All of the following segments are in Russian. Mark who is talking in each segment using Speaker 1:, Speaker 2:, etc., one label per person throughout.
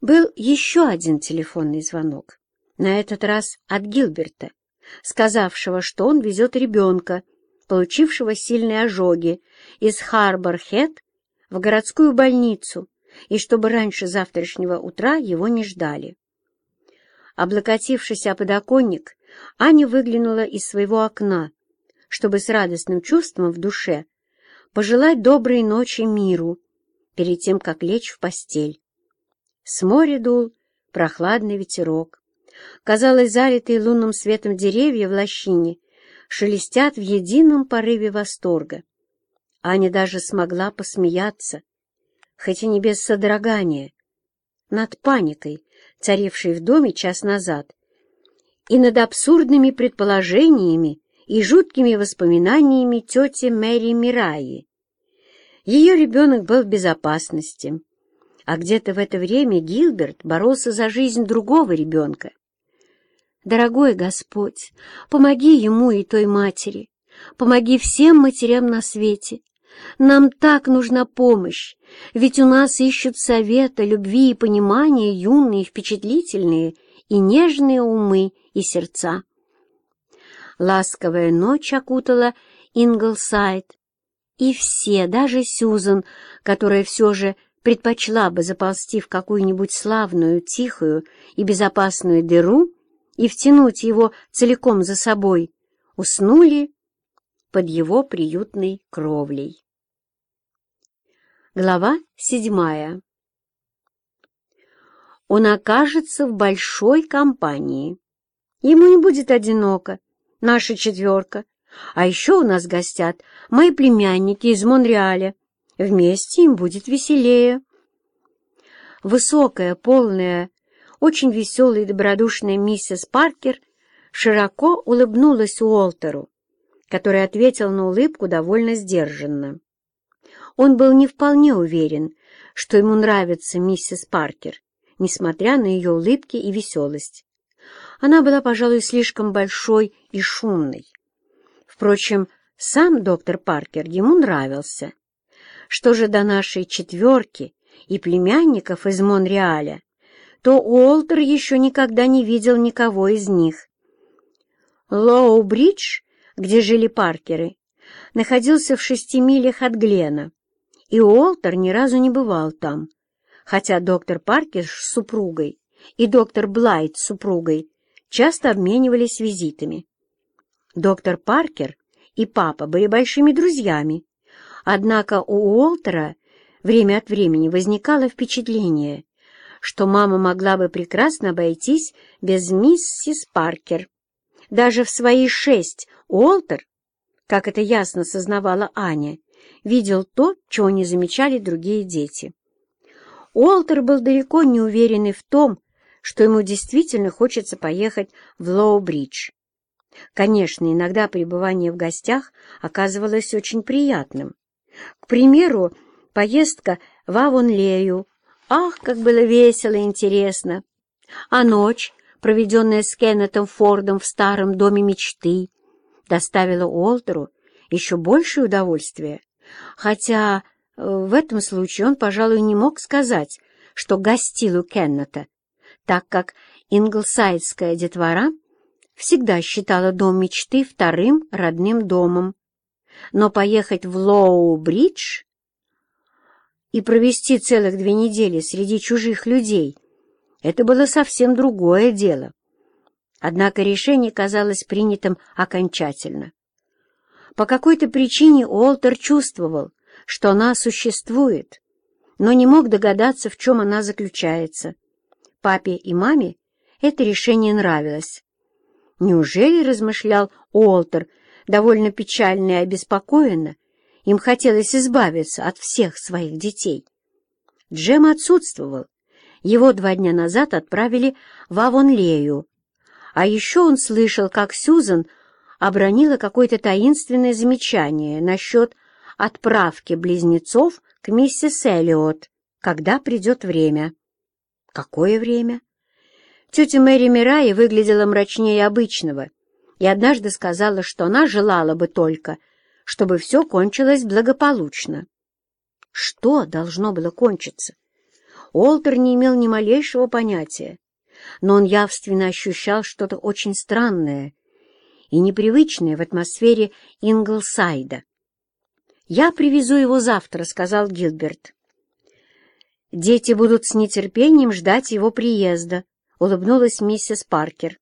Speaker 1: Был еще один телефонный звонок, на этот раз от Гилберта, сказавшего, что он везет ребенка, получившего сильные ожоги, из Харбор-Хед в городскую больницу, и чтобы раньше завтрашнего утра его не ждали. Облокотившись о подоконник, Аня выглянула из своего окна, чтобы с радостным чувством в душе пожелать доброй ночи миру перед тем, как лечь в постель. С моря дул прохладный ветерок. Казалось, залитые лунным светом деревья в лощине шелестят в едином порыве восторга. Аня даже смогла посмеяться, хоть и не без содрогания, над паникой, царившей в доме час назад, и над абсурдными предположениями и жуткими воспоминаниями тети Мэри Мираи. Ее ребенок был в безопасности, а где-то в это время Гилберт боролся за жизнь другого ребенка. Дорогой Господь, помоги ему и той матери, помоги всем матерям на свете. Нам так нужна помощь, ведь у нас ищут совета, любви и понимания юные, впечатлительные и нежные умы и сердца. Ласковая ночь окутала Инглсайд, и все, даже Сюзан, которая все же предпочла бы заползти в какую-нибудь славную, тихую и безопасную дыру и втянуть его целиком за собой, уснули под его приютной кровлей. Глава седьмая Он окажется в большой компании. Ему не будет одиноко, наша четверка. А еще у нас гостят мои племянники из Монреаля, Вместе им будет веселее. Высокая, полная, очень веселая и добродушная миссис Паркер широко улыбнулась Уолтеру, который ответил на улыбку довольно сдержанно. Он был не вполне уверен, что ему нравится миссис Паркер, несмотря на ее улыбки и веселость. Она была, пожалуй, слишком большой и шумной. Впрочем, сам доктор Паркер ему нравился, что же до нашей четверки и племянников из Монреаля, то Уолтер еще никогда не видел никого из них. Лоу-Бридж, где жили Паркеры, находился в шести милях от Глена, и Уолтер ни разу не бывал там, хотя доктор Паркер с супругой и доктор Блайт с супругой часто обменивались визитами. Доктор Паркер и папа были большими друзьями, Однако у Уолтера время от времени возникало впечатление, что мама могла бы прекрасно обойтись без миссис Паркер. Даже в свои шесть Уолтер, как это ясно сознавала Аня, видел то, чего не замечали другие дети. Уолтер был далеко не уверенный в том, что ему действительно хочется поехать в Лоу-Бридж. Конечно, иногда пребывание в гостях оказывалось очень приятным. К примеру, поездка в Авонлею. Ах, как было весело и интересно! А ночь, проведенная с Кеннетом Фордом в старом доме мечты, доставила Уолтеру еще большее удовольствие, хотя э, в этом случае он, пожалуй, не мог сказать, что гостил у Кеннета, так как инглсайдская детвора всегда считала дом мечты вторым родным домом но поехать в Лоу-Бридж и провести целых две недели среди чужих людей — это было совсем другое дело. Однако решение казалось принятым окончательно. По какой-то причине Уолтер чувствовал, что она существует, но не мог догадаться, в чем она заключается. Папе и маме это решение нравилось. Неужели, размышлял Уолтер, довольно печально и обеспокоенно, им хотелось избавиться от всех своих детей. Джем отсутствовал. Его два дня назад отправили в Авонлею. А еще он слышал, как Сюзан обронила какое-то таинственное замечание насчет отправки близнецов к миссис Эллиот, когда придет время. Какое время? Тетя Мэри Мирай выглядела мрачнее обычного и однажды сказала, что она желала бы только, чтобы все кончилось благополучно. Что должно было кончиться? Уолтер не имел ни малейшего понятия, но он явственно ощущал что-то очень странное и непривычное в атмосфере Инглсайда. «Я привезу его завтра», — сказал Гилберт. «Дети будут с нетерпением ждать его приезда», — улыбнулась миссис Паркер.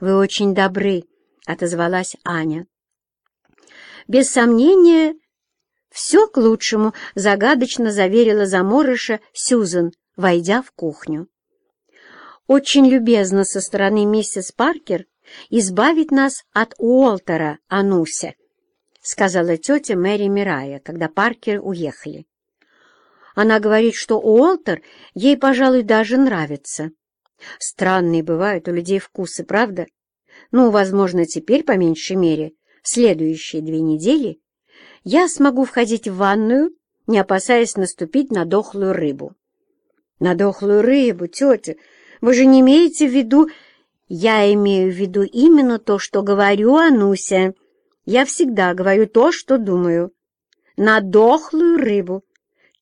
Speaker 1: «Вы очень добры», — отозвалась Аня. «Без сомнения, все к лучшему», — загадочно заверила заморыша Сюзан, войдя в кухню. «Очень любезно со стороны миссис Паркер избавить нас от Уолтера, Ануся», — сказала тетя Мэри Мирая, когда Паркер уехали. Она говорит, что Уолтер ей, пожалуй, даже нравится. Странные бывают у людей вкусы, правда? Ну, возможно, теперь, по меньшей мере, следующие две недели я смогу входить в ванную, не опасаясь наступить на дохлую рыбу. На дохлую рыбу, тетя, вы же не имеете в виду... Я имею в виду именно то, что говорю, Ануся. Я всегда говорю то, что думаю. На дохлую рыбу.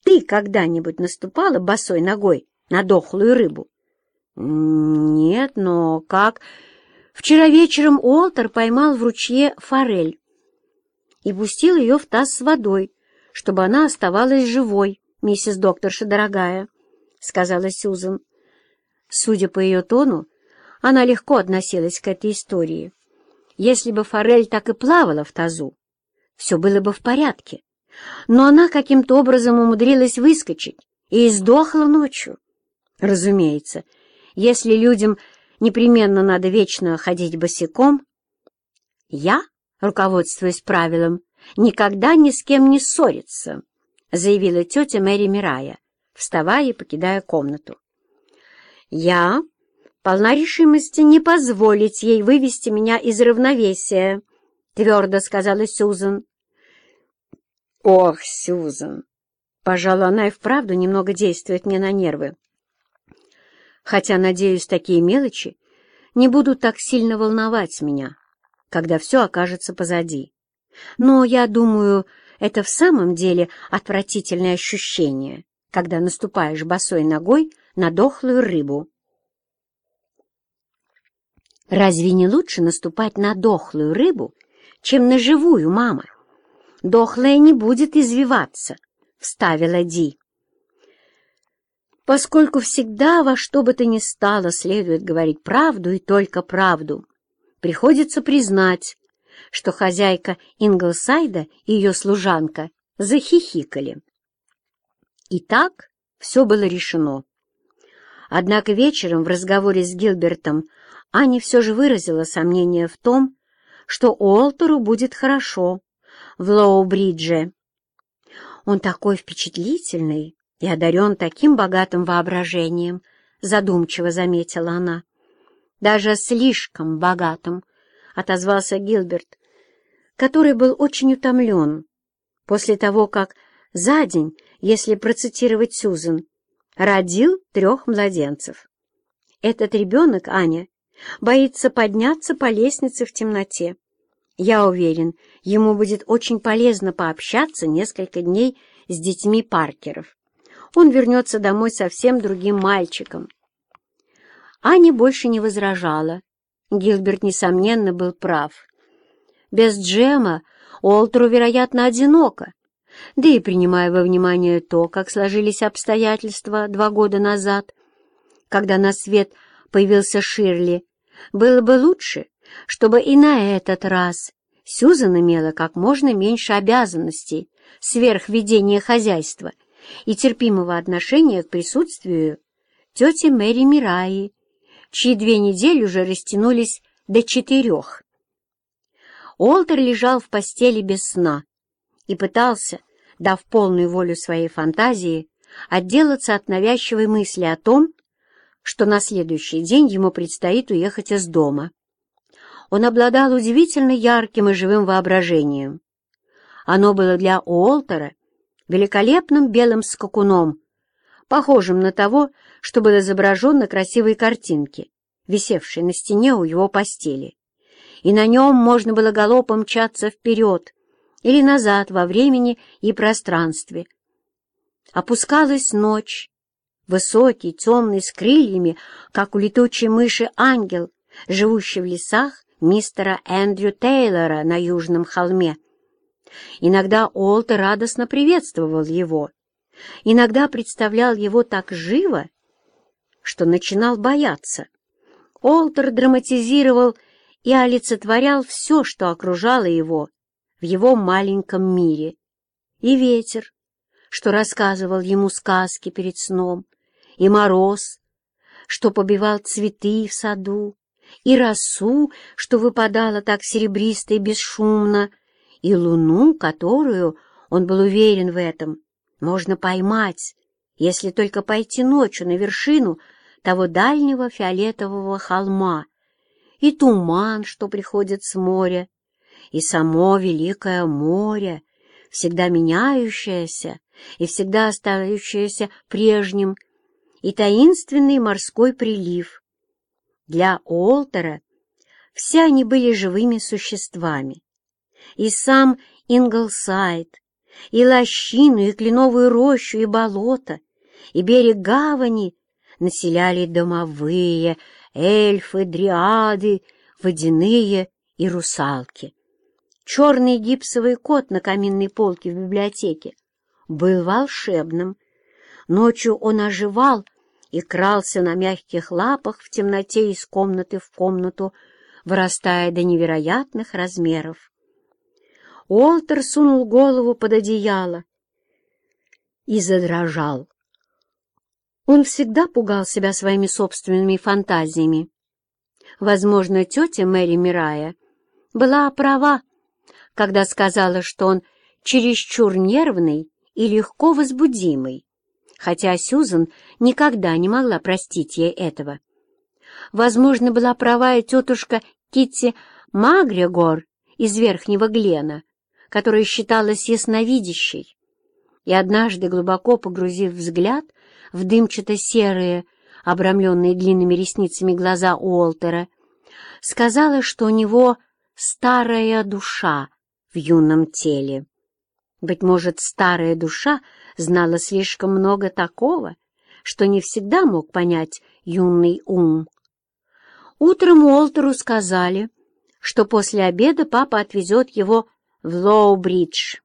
Speaker 1: Ты когда-нибудь наступала босой ногой на дохлую рыбу? Нет, но как... Вчера вечером Уолтер поймал в ручье форель и пустил ее в таз с водой, чтобы она оставалась живой, миссис докторша дорогая, — сказала Сюзан. Судя по ее тону, она легко относилась к этой истории. Если бы форель так и плавала в тазу, все было бы в порядке. Но она каким-то образом умудрилась выскочить и издохла ночью. Разумеется, если людям непременно надо вечно ходить босиком, я, руководствуясь правилом, никогда ни с кем не ссориться, заявила тетя Мэри Мирая, вставая и покидая комнату. Я полна решимости не позволить ей вывести меня из равновесия, твердо сказала Сюзан. Ох, Сюзан! Пожалуй, она и вправду немного действует мне на нервы хотя, надеюсь, такие мелочи не будут так сильно волновать меня, когда все окажется позади. Но, я думаю, это в самом деле отвратительное ощущение, когда наступаешь босой ногой на дохлую рыбу. Разве не лучше наступать на дохлую рыбу, чем на живую, мама? Дохлая не будет извиваться, — вставила Ди поскольку всегда во что бы то ни стало следует говорить правду и только правду. Приходится признать, что хозяйка Инглсайда и ее служанка захихикали. И так все было решено. Однако вечером в разговоре с Гилбертом Аня все же выразила сомнение в том, что Уолтеру будет хорошо в Лоу-Бридже. Он такой впечатлительный, и одарен таким богатым воображением, — задумчиво заметила она. — Даже слишком богатым, — отозвался Гилберт, который был очень утомлен после того, как за день, если процитировать Сюзан, родил трех младенцев. Этот ребенок, Аня, боится подняться по лестнице в темноте. Я уверен, ему будет очень полезно пообщаться несколько дней с детьми Паркеров он вернется домой совсем другим мальчиком. Аня больше не возражала. Гилберт, несомненно, был прав. Без Джема Олтеру, вероятно, одиноко. Да и принимая во внимание то, как сложились обстоятельства два года назад, когда на свет появился Ширли, было бы лучше, чтобы и на этот раз Сюзан имела как можно меньше обязанностей сверх ведения хозяйства — и терпимого отношения к присутствию тети Мэри Мираи, чьи две недели уже растянулись до четырех. Олтер лежал в постели без сна и пытался, дав полную волю своей фантазии, отделаться от навязчивой мысли о том, что на следующий день ему предстоит уехать из дома. Он обладал удивительно ярким и живым воображением. Оно было для Уолтера великолепным белым скакуном, похожим на того, что был изображен на красивой картинке, висевшей на стене у его постели. И на нем можно было галопом мчаться вперед или назад во времени и пространстве. Опускалась ночь, высокий, темный, с крыльями, как у летучей мыши ангел, живущий в лесах мистера Эндрю Тейлора на Южном холме. Иногда Олтер радостно приветствовал его, иногда представлял его так живо, что начинал бояться. Олтер драматизировал и олицетворял все, что окружало его в его маленьком мире. И ветер, что рассказывал ему сказки перед сном, и мороз, что побивал цветы в саду, и росу, что выпадала так серебристо и бесшумно, и луну, которую, он был уверен в этом, можно поймать, если только пойти ночью на вершину того дальнего фиолетового холма, и туман, что приходит с моря, и само великое море, всегда меняющееся и всегда остающееся прежним, и таинственный морской прилив. Для Уолтера все они были живыми существами. И сам Инглсайд, и лощину, и кленовую рощу, и болото, и берег гавани населяли домовые, эльфы, дриады, водяные и русалки. Черный гипсовый кот на каминной полке в библиотеке был волшебным. Ночью он оживал и крался на мягких лапах в темноте из комнаты в комнату, вырастая до невероятных размеров. Уолтер сунул голову под одеяло и задрожал. Он всегда пугал себя своими собственными фантазиями. Возможно, тетя Мэри Мирая была права, когда сказала, что он чересчур нервный и легко возбудимый, хотя Сюзан никогда не могла простить ей этого. Возможно, была права и тетушка Китти Магрегор из Верхнего Глена, которая считалась ясновидящей, и однажды, глубоко погрузив взгляд в дымчато-серые, обрамленные длинными ресницами глаза Уолтера, сказала, что у него старая душа в юном теле. Быть может, старая душа знала слишком много такого, что не всегда мог понять юный ум. Утром Уолтеру сказали, что после обеда папа отвезет его в Лоу-Бридж.